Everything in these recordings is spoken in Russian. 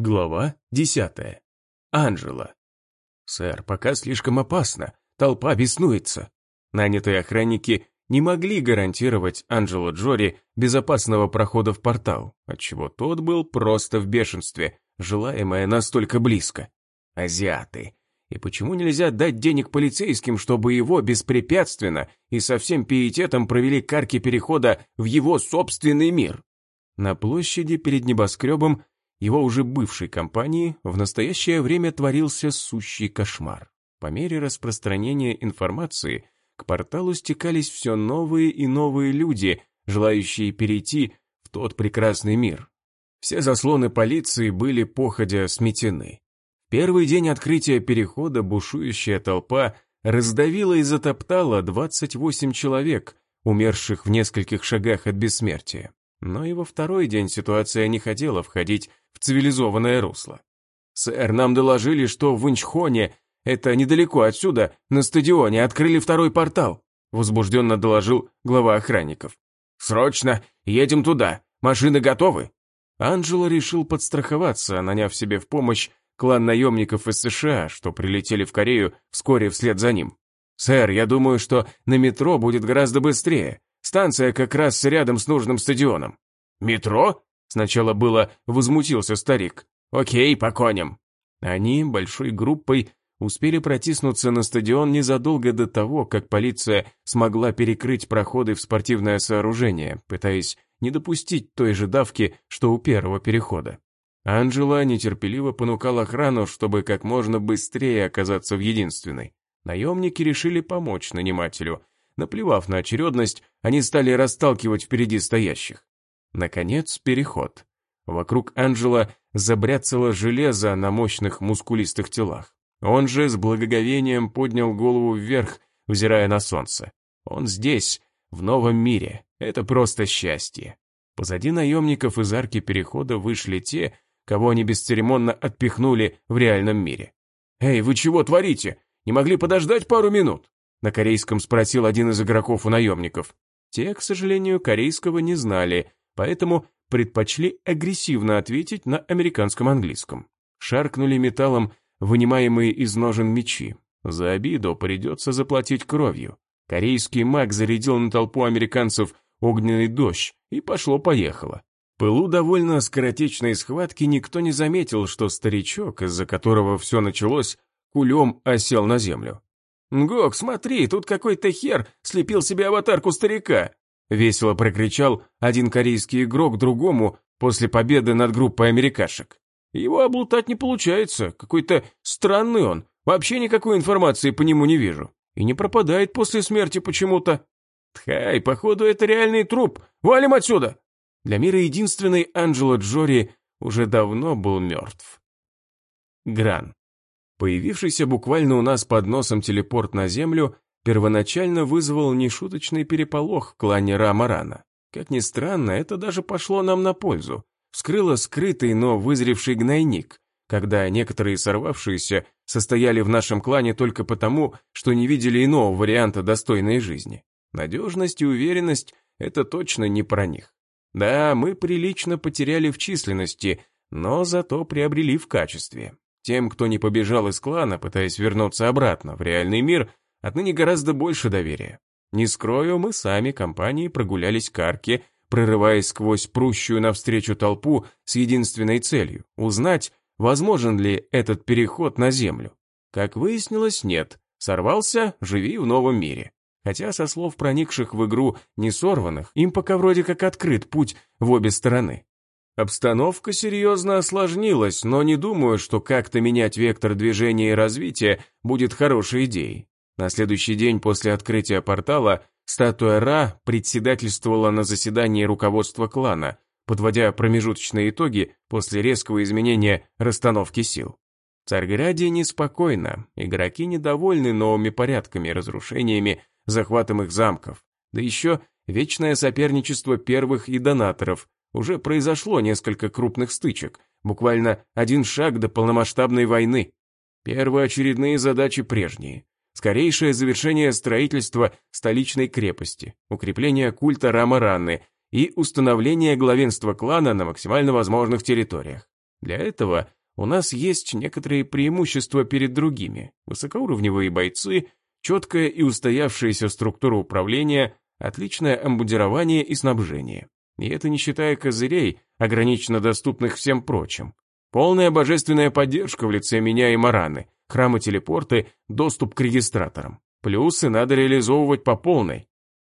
Глава десятая. Анжела. «Сэр, пока слишком опасно. Толпа беснуется». Нанятые охранники не могли гарантировать Анджело Джори безопасного прохода в портал, отчего тот был просто в бешенстве, желаемое настолько близко. Азиаты. И почему нельзя дать денег полицейским, чтобы его беспрепятственно и со всем пиететом провели карки перехода в его собственный мир? На площади перед небоскребом его уже бывшей компании в настоящее время творился сущий кошмар. По мере распространения информации к порталу стекались все новые и новые люди, желающие перейти в тот прекрасный мир. Все заслоны полиции были походя сметены. Первый день открытия перехода бушующая толпа раздавила и затоптала 28 человек, умерших в нескольких шагах от бессмертия. Но и во второй день ситуация не хотела входить в цивилизованное русло. «Сэр, нам доложили, что в Инчхоне, это недалеко отсюда, на стадионе, открыли второй портал», возбужденно доложил глава охранников. «Срочно, едем туда, машины готовы?» Анджело решил подстраховаться, наняв себе в помощь клан наемников из США, что прилетели в Корею вскоре вслед за ним. «Сэр, я думаю, что на метро будет гораздо быстрее. Станция как раз рядом с нужным стадионом». «Метро?» Сначала было возмутился старик. «Окей, по коням». Они большой группой успели протиснуться на стадион незадолго до того, как полиция смогла перекрыть проходы в спортивное сооружение, пытаясь не допустить той же давки, что у первого перехода. Анжела нетерпеливо понукал охрану, чтобы как можно быстрее оказаться в единственной. Наемники решили помочь нанимателю. Наплевав на очередность, они стали расталкивать впереди стоящих. Наконец, переход. Вокруг Анджела забряцало железо на мощных мускулистых телах. Он же с благоговением поднял голову вверх, взирая на солнце. Он здесь, в новом мире. Это просто счастье. Позади наемников из арки перехода вышли те, кого они бесцеремонно отпихнули в реальном мире. «Эй, вы чего творите? Не могли подождать пару минут?» На корейском спросил один из игроков у наемников. Те, к сожалению, корейского не знали, поэтому предпочли агрессивно ответить на американском английском. Шаркнули металлом вынимаемые из ножен мечи. За обиду придется заплатить кровью. Корейский маг зарядил на толпу американцев огненный дождь, и пошло-поехало. Пылу довольно скоротечной схватки никто не заметил, что старичок, из-за которого все началось, кулем осел на землю. «Гок, смотри, тут какой-то хер слепил себе аватарку старика!» Весело прокричал один корейский игрок другому после победы над группой америкашек. Его облутать не получается, какой-то странный он, вообще никакой информации по нему не вижу. И не пропадает после смерти почему-то. Тхай, походу это реальный труп, валим отсюда! Для мира единственный Анджело Джори уже давно был мертв. Гран. Появившийся буквально у нас под носом телепорт на Землю первоначально вызвал нешуточный переполох в клане Рамарана. Как ни странно, это даже пошло нам на пользу. Вскрыло скрытый, но вызревший гнойник, когда некоторые сорвавшиеся состояли в нашем клане только потому, что не видели иного варианта достойной жизни. Надежность и уверенность – это точно не про них. Да, мы прилично потеряли в численности, но зато приобрели в качестве. Тем, кто не побежал из клана, пытаясь вернуться обратно в реальный мир, Отныне гораздо больше доверия. Не скрою, мы сами, компании, прогулялись к арке, прорываясь сквозь прущую навстречу толпу с единственной целью – узнать, возможен ли этот переход на Землю. Как выяснилось, нет. Сорвался – живи в новом мире. Хотя, со слов проникших в игру не сорванных, им пока вроде как открыт путь в обе стороны. Обстановка серьезно осложнилась, но не думаю, что как-то менять вектор движения и развития будет хорошей идеей. На следующий день после открытия портала статуя Ра председательствовала на заседании руководства клана, подводя промежуточные итоги после резкого изменения расстановки сил. В неспокойно, игроки недовольны новыми порядками, разрушениями, захватом их замков. Да еще вечное соперничество первых и донаторов. Уже произошло несколько крупных стычек, буквально один шаг до полномасштабной войны. Первоочередные задачи прежние скорейшее завершение строительства столичной крепости, укрепление культа Рама-Ранны и установление главенства клана на максимально возможных территориях. Для этого у нас есть некоторые преимущества перед другими. Высокоуровневые бойцы, четкая и устоявшаяся структура управления, отличное амбудирование и снабжение. И это не считая козырей, ограниченно доступных всем прочим. Полная божественная поддержка в лице меня и Мараны, храмы-телепорты, доступ к регистраторам. Плюсы надо реализовывать по полной.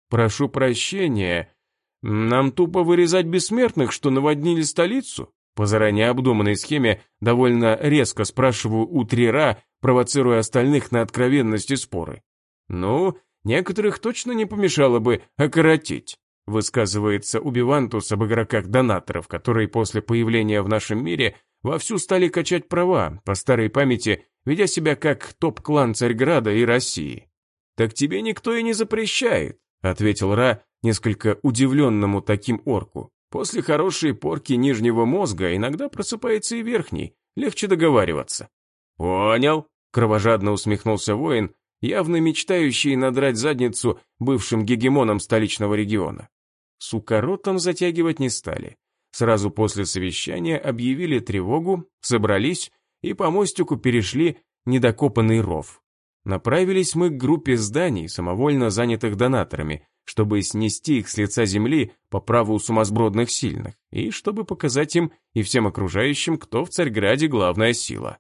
Прошу прощения, нам тупо вырезать бессмертных, что наводнили столицу? По заранее обдуманной схеме довольно резко спрашиваю у Трира, провоцируя остальных на откровенность и споры. Ну, некоторых точно не помешало бы окоротить. Высказывается Убивантус об игроках-донаторов, которые после появления в нашем мире вовсю стали качать права, по старой памяти, ведя себя как топ-клан Царьграда и России. «Так тебе никто и не запрещает», — ответил Ра, несколько удивленному таким орку. «После хорошей порки нижнего мозга иногда просыпается и верхний, легче договариваться». «Понял», — кровожадно усмехнулся воин, явно мечтающий надрать задницу бывшим гегемонам столичного региона. С укоротом затягивать не стали. Сразу после совещания объявили тревогу, собрались и по мостику перешли недокопанный ров. Направились мы к группе зданий, самовольно занятых донаторами, чтобы снести их с лица земли по праву сумасбродных сильных, и чтобы показать им и всем окружающим, кто в Царьграде главная сила.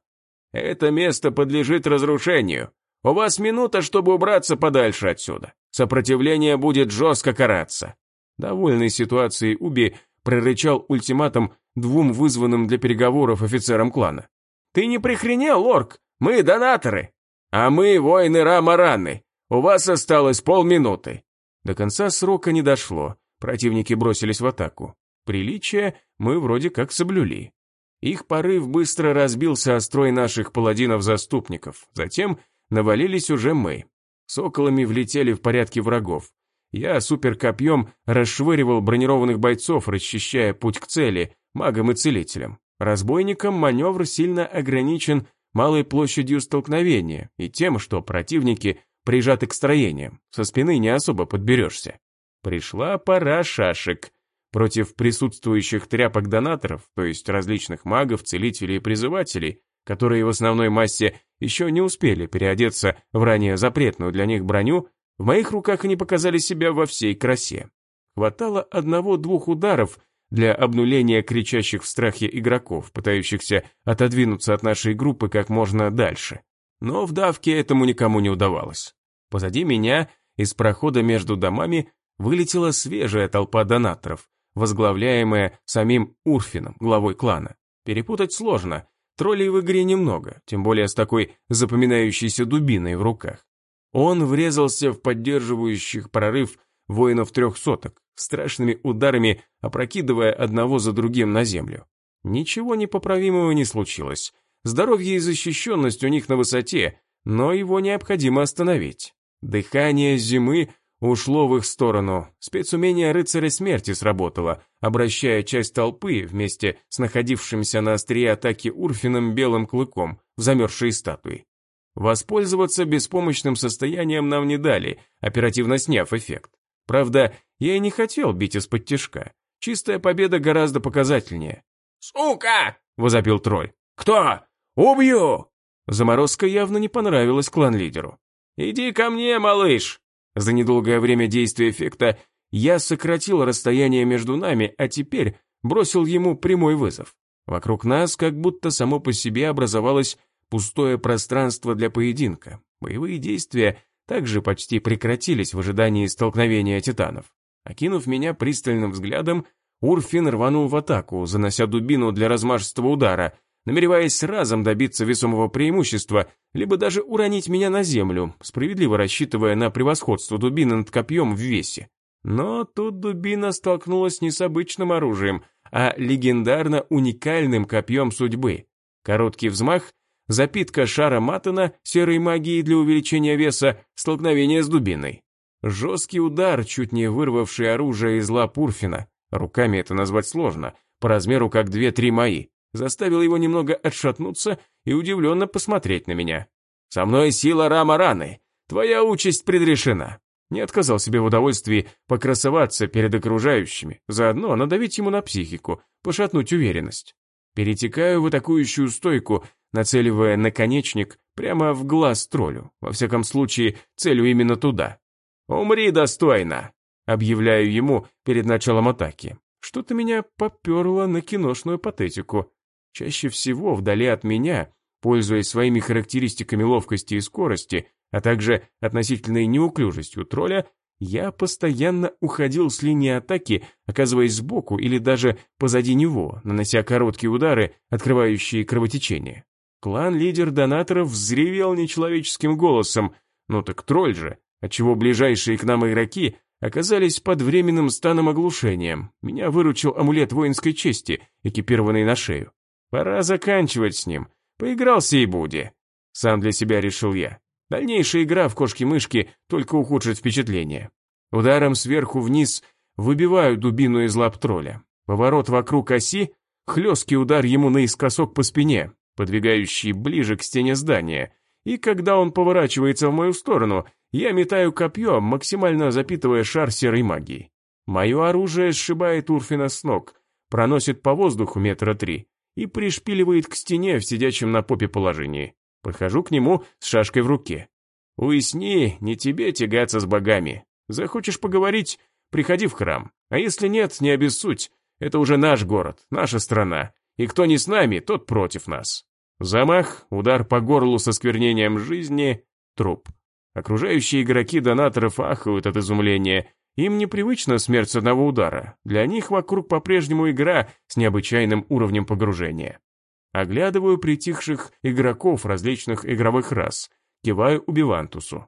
«Это место подлежит разрушению. У вас минута, чтобы убраться подальше отсюда. Сопротивление будет жестко караться». Довольный ситуацией Уби прорычал ультиматум двум вызванным для переговоров офицерам клана. «Ты не прихренел, Лорк? Мы донаторы, а мы воины Рамараны. У вас осталось полминуты. До конца срока не дошло, противники бросились в атаку. Приличие мы вроде как соблюли. Их порыв быстро разбился о строй наших паладинов-заступников, затем навалились уже мы. Соколами влетели в порядке врагов. Я суперкопьем расшвыривал бронированных бойцов, расчищая путь к цели, магам и целителям. Разбойникам маневр сильно ограничен малой площадью столкновения и тем, что противники прижаты к строениям, со спины не особо подберешься. Пришла пора шашек. Против присутствующих тряпок-донаторов, то есть различных магов, целителей и призывателей, которые в основной массе еще не успели переодеться в ранее запретную для них броню, в моих руках они показали себя во всей красе. Хватало одного-двух ударов для обнуления кричащих в страхе игроков, пытающихся отодвинуться от нашей группы как можно дальше. Но в давке этому никому не удавалось. Позади меня из прохода между домами вылетела свежая толпа донаторов, возглавляемая самим Урфином, главой клана. Перепутать сложно, троллей в игре немного, тем более с такой запоминающейся дубиной в руках. Он врезался в поддерживающих прорыв воинов трехсоток, страшными ударами опрокидывая одного за другим на землю. Ничего непоправимого не случилось, Здоровье и защищенность у них на высоте, но его необходимо остановить. Дыхание зимы ушло в их сторону. Спецумение рыцаря смерти сработало, обращая часть толпы вместе с находившимся на острие атаки Урфином белым клыком в замерзшие статуи. Воспользоваться беспомощным состоянием нам не дали, оперативно сняв эффект. Правда, я и не хотел бить из-под тяжка. Чистая победа гораздо показательнее. «Сука!» — возопил тролль. «Кто? «Убью!» Заморозка явно не понравилась клан-лидеру. «Иди ко мне, малыш!» За недолгое время действия эффекта я сократил расстояние между нами, а теперь бросил ему прямой вызов. Вокруг нас как будто само по себе образовалось пустое пространство для поединка. Боевые действия также почти прекратились в ожидании столкновения титанов. Окинув меня пристальным взглядом, Урфин рванул в атаку, занося дубину для размашистого удара, намереваясь разом добиться весомого преимущества, либо даже уронить меня на землю, справедливо рассчитывая на превосходство дубины над копьем в весе. Но тут дубина столкнулась не с обычным оружием, а легендарно уникальным копьем судьбы. Короткий взмах, запитка шара Матана, серой магии для увеличения веса, столкновение с дубиной. Жесткий удар, чуть не вырвавший оружие из лап Урфина. Руками это назвать сложно, по размеру как две-три мои заставил его немного отшатнуться и удивленно посмотреть на меня. «Со мной сила Рама Раны. Твоя участь предрешена». Не отказал себе в удовольствии покрасоваться перед окружающими, заодно надавить ему на психику, пошатнуть уверенность. Перетекаю в атакующую стойку, нацеливая наконечник прямо в глаз троллю. Во всяком случае, целю именно туда. «Умри достойно!» — объявляю ему перед началом атаки. Что-то меня поперло на киношную патетику. Чаще всего вдали от меня, пользуясь своими характеристиками ловкости и скорости, а также относительной неуклюжестью тролля, я постоянно уходил с линии атаки, оказываясь сбоку или даже позади него, нанося короткие удары, открывающие кровотечение. Клан-лидер донаторов взревел нечеловеческим голосом, ну так тролль же, отчего ближайшие к нам игроки оказались под временным станом оглушением. Меня выручил амулет воинской чести, экипированный на шею. Пора заканчивать с ним. Поигрался и буди. Сам для себя решил я. Дальнейшая игра в кошки-мышки только ухудшит впечатление. Ударом сверху вниз выбиваю дубину из лап тролля. Поворот вокруг оси, хлесткий удар ему наискосок по спине, подвигающий ближе к стене здания. И когда он поворачивается в мою сторону, я метаю копье, максимально запитывая шар серой магии. Мое оружие сшибает Урфина с ног, проносит по воздуху метра три и пришпиливает к стене в сидячем на попе положении. Подхожу к нему с шашкой в руке. «Уясни, не тебе тягаться с богами. Захочешь поговорить, приходи в храм. А если нет, не обессудь. Это уже наш город, наша страна. И кто не с нами, тот против нас». Замах, удар по горлу со сквернением жизни, труп. Окружающие игроки донаторов ахают от изумления. Им непривычна смерть с одного удара. Для них вокруг по-прежнему игра с необычайным уровнем погружения. Оглядываю притихших игроков различных игровых рас. Киваю Убивантусу.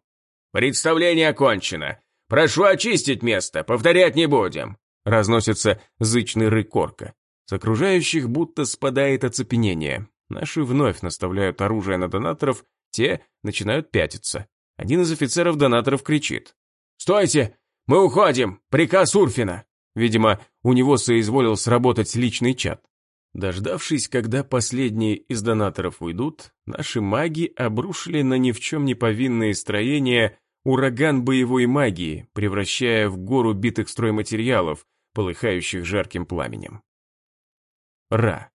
«Представление окончено. Прошу очистить место, повторять не будем!» Разносится зычный рык корка. С окружающих будто спадает оцепенение. Наши вновь наставляют оружие на донаторов, те начинают пятиться. Один из офицеров-донаторов кричит. «Стойте! Мы уходим! Приказ Урфина!» Видимо, у него соизволил сработать личный чат. Дождавшись, когда последние из донаторов уйдут, наши маги обрушили на ни в чем не повинные строения ураган боевой магии, превращая в гору битых стройматериалов, полыхающих жарким пламенем. Ра.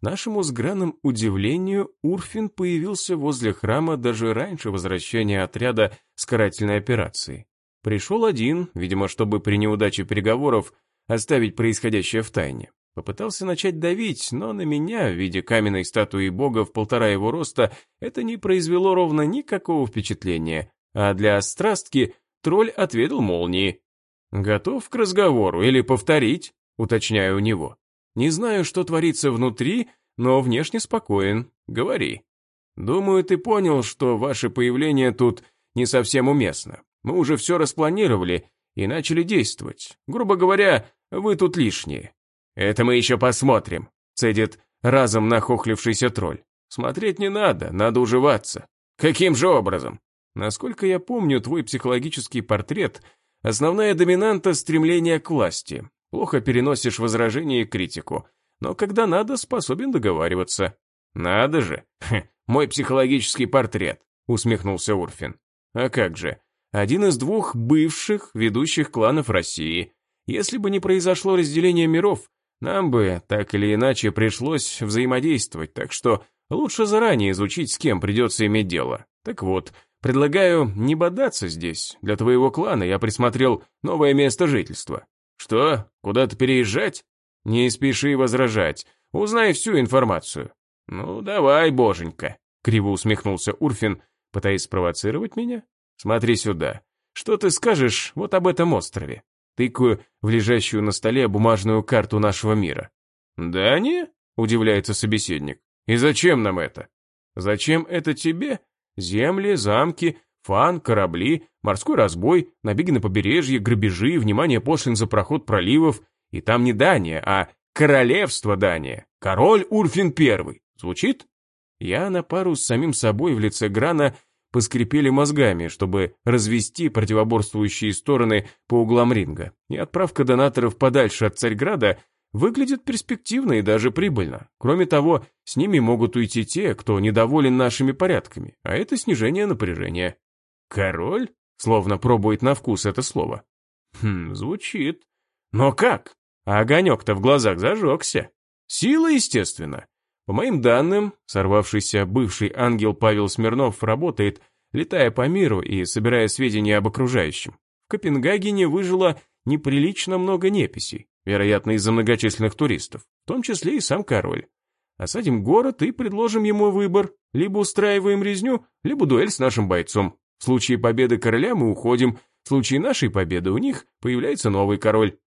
К нашему с Граном удивлению, Урфин появился возле храма даже раньше возвращения отряда с карательной операции. Пришел один, видимо, чтобы при неудаче переговоров оставить происходящее в тайне. Попытался начать давить, но на меня, в виде каменной статуи бога в полтора его роста, это не произвело ровно никакого впечатления, а для страстки тролль ответил молнии. «Готов к разговору или повторить?» — уточняю у него. «Не знаю, что творится внутри, но внешне спокоен. Говори. Думаю, ты понял, что ваше появление тут не совсем уместно. Мы уже все распланировали и начали действовать. Грубо говоря, вы тут лишние. «Это мы еще посмотрим», — цедит разом нахохлившийся тролль. «Смотреть не надо, надо уживаться». «Каким же образом?» «Насколько я помню, твой психологический портрет — основная доминанта стремления к власти. Плохо переносишь возражения и критику, но когда надо, способен договариваться». «Надо же! Хе, мой психологический портрет», — усмехнулся Урфин. «А как же? Один из двух бывших ведущих кланов России. Если бы не произошло разделение миров, нам бы, так или иначе, пришлось взаимодействовать, так что лучше заранее изучить, с кем придется иметь дело. Так вот, предлагаю не бодаться здесь. Для твоего клана я присмотрел новое место жительства. Что, куда-то переезжать? Не спеши возражать, узнай всю информацию. Ну, давай, боженька, криво усмехнулся Урфин, пытаясь спровоцировать меня. Смотри сюда. Что ты скажешь вот об этом острове? Тыкаю в лежащую на столе бумажную карту нашего мира. «Да не?» – удивляется собеседник. «И зачем нам это?» «Зачем это тебе? Земли, замки, фан, корабли, морской разбой, набеги на побережье, грабежи, внимание пошлин за проход проливов. И там не Дания, а королевство Дания. Король Урфин Первый. Звучит?» Я на пару с самим собой в лице Грана поскрипели мозгами, чтобы развести противоборствующие стороны по углам ринга, и отправка донаторов подальше от Царьграда выглядит перспективно и даже прибыльно. Кроме того, с ними могут уйти те, кто недоволен нашими порядками, а это снижение напряжения. «Король?» Словно пробует на вкус это слово. Хм, звучит. Но как? А огонек-то в глазах зажегся. Сила, естественно. По моим данным, сорвавшийся бывший ангел Павел Смирнов работает, летая по миру и собирая сведения об окружающем. В Копенгагене выжило неприлично много неписей, вероятно, из-за многочисленных туристов, в том числе и сам король. Осадим город и предложим ему выбор. Либо устраиваем резню, либо дуэль с нашим бойцом. В случае победы короля мы уходим, в случае нашей победы у них появляется новый король.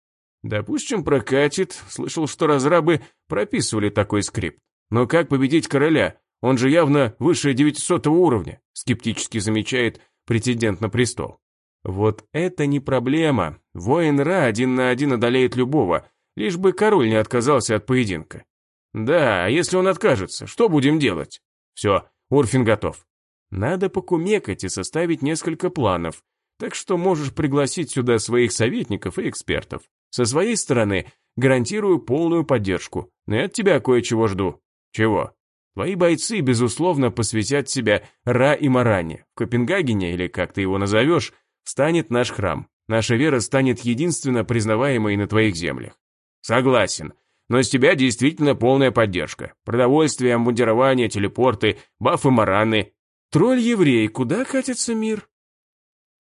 Допустим, прокатит. Слышал, что разрабы прописывали такой скрипт. Но как победить короля? Он же явно выше 900 уровня, скептически замечает претендент на престол. Вот это не проблема. Воин Ра один на один одолеет любого, лишь бы король не отказался от поединка. Да, а если он откажется, что будем делать? Все, Урфин готов. Надо покумекать и составить несколько планов, так что можешь пригласить сюда своих советников и экспертов. Со своей стороны гарантирую полную поддержку, но я от тебя кое-чего жду. Чего? Твои бойцы, безусловно, посвятят себя Ра и Маране. В Копенгагене, или как ты его назовешь, станет наш храм. Наша вера станет единственно признаваемой на твоих землях. Согласен. Но с тебя действительно полная поддержка. Продовольствие, обмундирование, телепорты, бафы-мараны. Тролль-еврей, куда катится мир?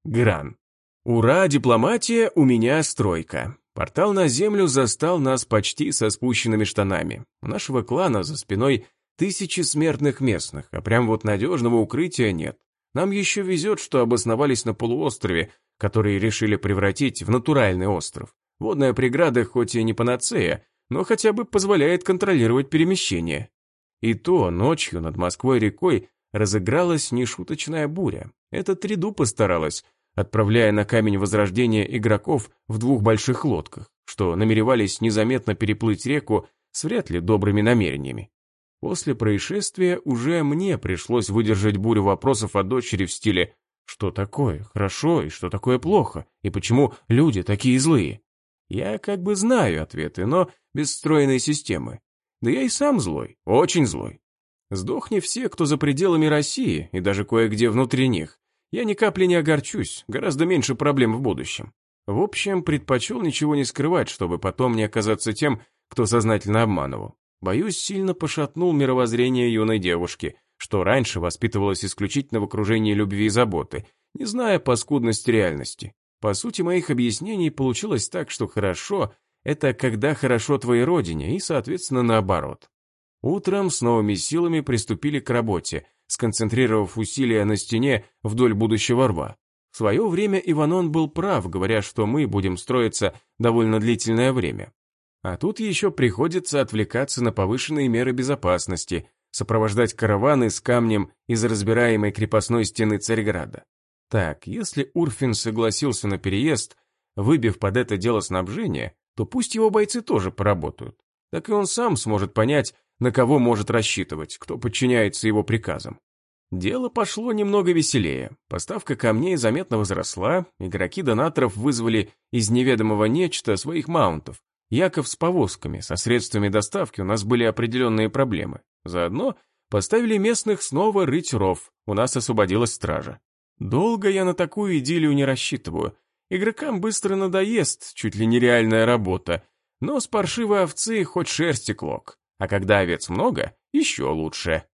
Гран. Ура, дипломатия, у меня стройка. Портал на землю застал нас почти со спущенными штанами. У нашего клана за спиной тысячи смертных местных, а прям вот надежного укрытия нет. Нам еще везет, что обосновались на полуострове, который решили превратить в натуральный остров. Водная преграда хоть и не панацея, но хотя бы позволяет контролировать перемещение. И то ночью над Москвой-рекой разыгралась нешуточная буря. Это Триду постаралась, отправляя на камень возрождения игроков в двух больших лодках, что намеревались незаметно переплыть реку с вряд ли добрыми намерениями. После происшествия уже мне пришлось выдержать бурю вопросов о дочери в стиле «Что такое хорошо и что такое плохо, и почему люди такие злые?» Я как бы знаю ответы, но без встроенной системы. Да я и сам злой, очень злой. Сдохни все, кто за пределами России, и даже кое-где внутри них. Я ни капли не огорчусь, гораздо меньше проблем в будущем. В общем, предпочел ничего не скрывать, чтобы потом не оказаться тем, кто сознательно обманывал. Боюсь, сильно пошатнул мировоззрение юной девушки, что раньше воспитывалась исключительно в окружении любви и заботы, не зная паскудности реальности. По сути моих объяснений получилось так, что хорошо – это когда хорошо твоей родине, и, соответственно, наоборот. Утром с новыми силами приступили к работе, сконцентрировав усилия на стене вдоль будущего рва. В свое время Иванон был прав, говоря, что мы будем строиться довольно длительное время. А тут еще приходится отвлекаться на повышенные меры безопасности, сопровождать караваны с камнем из разбираемой крепостной стены Царьграда. Так, если Урфин согласился на переезд, выбив под это дело снабжение, то пусть его бойцы тоже поработают. Так и он сам сможет понять, на кого может рассчитывать, кто подчиняется его приказам. Дело пошло немного веселее. Поставка камней заметно возросла, игроки донаторов вызвали из неведомого нечто своих маунтов. Яков с повозками, со средствами доставки у нас были определенные проблемы. Заодно поставили местных снова рыть ров, у нас освободилась стража. Долго я на такую идиллию не рассчитываю. Игрокам быстро надоест, чуть ли нереальная работа. Но с паршивой овцы хоть шерсти клок. А когда овец много, еще лучше.